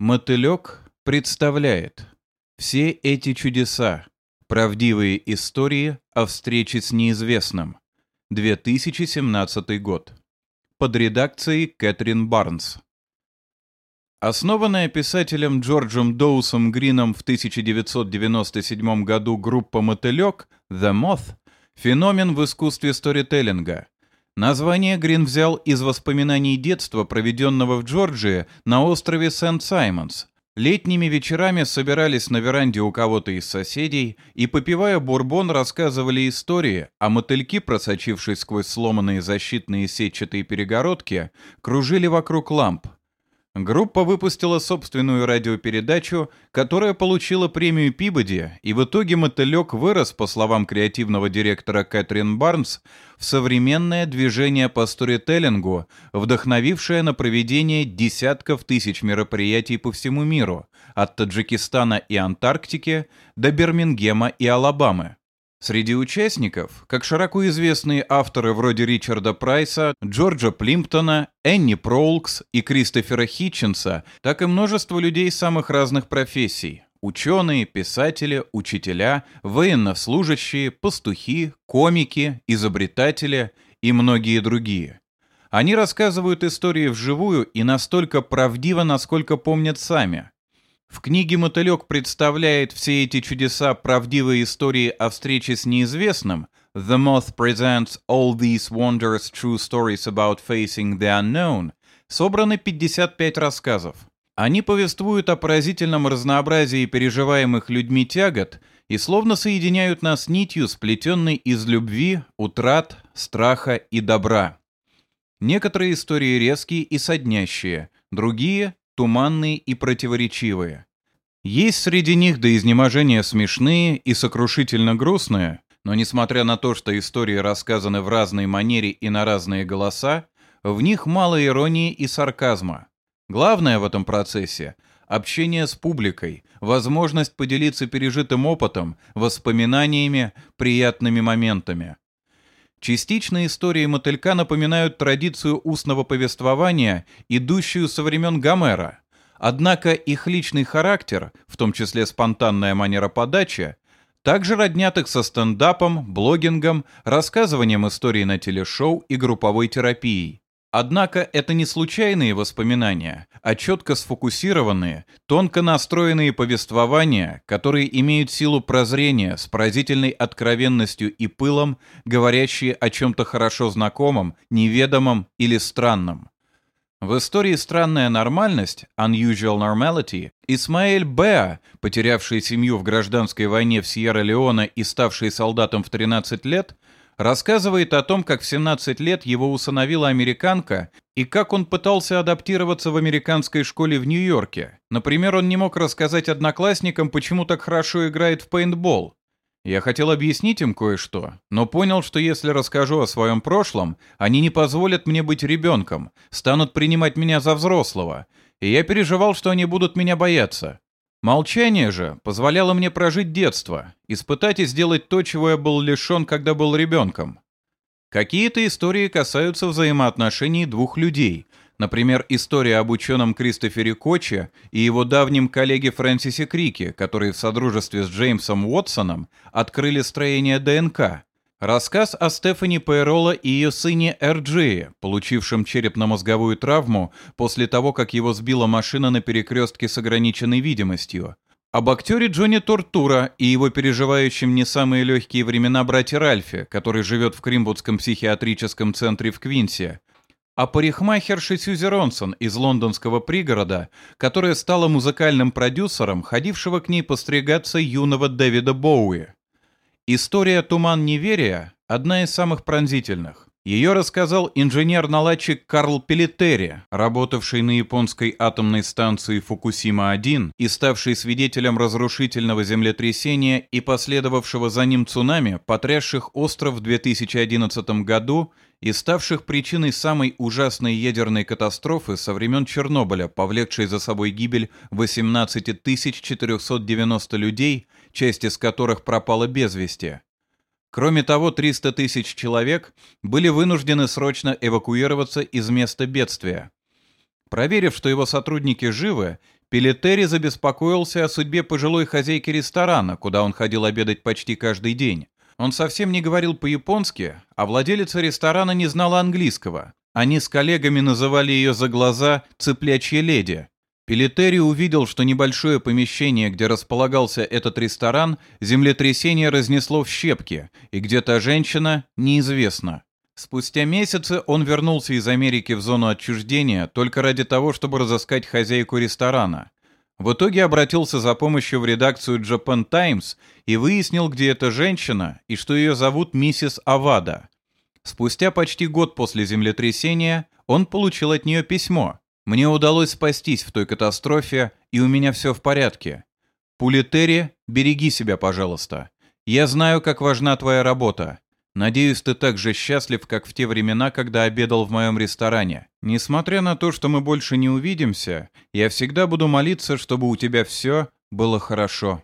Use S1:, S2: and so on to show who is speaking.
S1: Мотылек представляет все эти чудеса, правдивые истории о встрече с неизвестным. 2017 год. Под редакцией Кэтрин Барнс. Основанная писателем Джорджем Доусом Грином в 1997 году группа «Мотылек» The Moth – феномен в искусстве сторителлинга – Название Грин взял из воспоминаний детства, проведенного в Джорджии на острове Сент-Саймонс. Летними вечерами собирались на веранде у кого-то из соседей и, попивая бурбон, рассказывали истории, а мотыльки, просочившись сквозь сломанные защитные сетчатые перегородки, кружили вокруг ламп. Группа выпустила собственную радиопередачу, которая получила премию Пибоди, и в итоге «Мотылек» вырос, по словам креативного директора Кэтрин Барнс, в современное движение по сторителлингу, вдохновившее на проведение десятков тысяч мероприятий по всему миру, от Таджикистана и Антарктики до Бирмингема и Алабамы. Среди участников, как широко известные авторы вроде Ричарда Прайса, Джорджа Плимптона, Энни Проулкс и Кристофера Хитченса, так и множество людей самых разных профессий. Ученые, писатели, учителя, военнослужащие, пастухи, комики, изобретатели и многие другие. Они рассказывают истории вживую и настолько правдиво, насколько помнят сами – в книге «Мотылек» представляет все эти чудеса правдивые истории о встрече с неизвестным. The Moth presents all these wondrous true stories about facing the unknown. Собраны 55 рассказов. Они повествуют о поразительном разнообразии переживаемых людьми тягот и словно соединяют нас нитью, сплетенной из любви, утрат, страха и добра. Некоторые истории резкие и соднящие, другие туманные и противоречивые. Есть среди них до изнеможения смешные и сокрушительно грустные, но несмотря на то, что истории рассказаны в разной манере и на разные голоса, в них мало иронии и сарказма. Главное в этом процессе – общение с публикой, возможность поделиться пережитым опытом, воспоминаниями, приятными моментами. Частично истории мотылька напоминают традицию устного повествования, идущую со времен Гомера. Однако их личный характер, в том числе спонтанная манера подачи, также роднят их со стендапом, блогингом, рассказыванием историй на телешоу и групповой терапией. Однако это не случайные воспоминания, а четко сфокусированные, тонко настроенные повествования, которые имеют силу прозрения с поразительной откровенностью и пылом, говорящие о чем-то хорошо знакомом, неведомом или странном. В истории «Странная нормальность» Unusual Normality Исмаэль Беа, потерявший семью в гражданской войне в Сьерра-Леоне и ставший солдатом в 13 лет, рассказывает о том, как в 17 лет его усыновила американка и как он пытался адаптироваться в американской школе в Нью-Йорке. Например, он не мог рассказать одноклассникам, почему так хорошо играет в пейнтбол. Я хотел объяснить им кое-что, но понял, что если расскажу о своем прошлом, они не позволят мне быть ребенком, станут принимать меня за взрослого, и я переживал, что они будут меня бояться. Молчание же позволяло мне прожить детство, испытать и сделать то, чего я был лишен, когда был ребенком. Какие-то истории касаются взаимоотношений двух людей. Например, история об ученом Кристофере Коче и его давнем коллеге Фрэнсисе Крике, которые в содружестве с Джеймсом Уотсоном открыли строение ДНК. Рассказ о Стефани Пейроло и ее сыне Эрджее, получившем черепно-мозговую травму после того, как его сбила машина на перекрестке с ограниченной видимостью. Об актере Джонни Тортура и его переживающем не самые легкие времена брате Ральфе, который живет в Кримвудском психиатрическом центре в Квинсе. О парикмахерше Сьюзи Ронсон из лондонского пригорода, которая стала музыкальным продюсером, ходившего к ней постригаться юного Дэвида Боуи. История «Туман неверия» — одна из самых пронзительных. Ее рассказал инженер-наладчик Карл Пелетери, работавший на японской атомной станции Фукусима-1 и ставший свидетелем разрушительного землетрясения и последовавшего за ним цунами, потрясших остров в 2011 году и ставших причиной самой ужасной ядерной катастрофы со времен Чернобыля, повлекшей за собой гибель 18 490 людей, часть из которых пропала без вести. Кроме того, 300 тысяч человек были вынуждены срочно эвакуироваться из места бедствия. Проверив, что его сотрудники живы, Пелетери забеспокоился о судьбе пожилой хозяйки ресторана, куда он ходил обедать почти каждый день. Он совсем не говорил по-японски, а владелица ресторана не знала английского. Они с коллегами называли ее за глаза «цыплячья леди». Пелетери увидел, что небольшое помещение, где располагался этот ресторан, землетрясение разнесло в щепки, и где то женщина, неизвестно. Спустя месяцы он вернулся из Америки в зону отчуждения только ради того, чтобы разыскать хозяйку ресторана. В итоге обратился за помощью в редакцию Japan Times и выяснил, где эта женщина и что ее зовут миссис Авада. Спустя почти год после землетрясения он получил от нее письмо. «Мне удалось спастись в той катастрофе, и у меня все в порядке. Пулетери, береги себя, пожалуйста. Я знаю, как важна твоя работа. Надеюсь, ты так же счастлив, как в те времена, когда обедал в моем ресторане. Несмотря на то, что мы больше не увидимся, я всегда буду молиться, чтобы у тебя все было хорошо».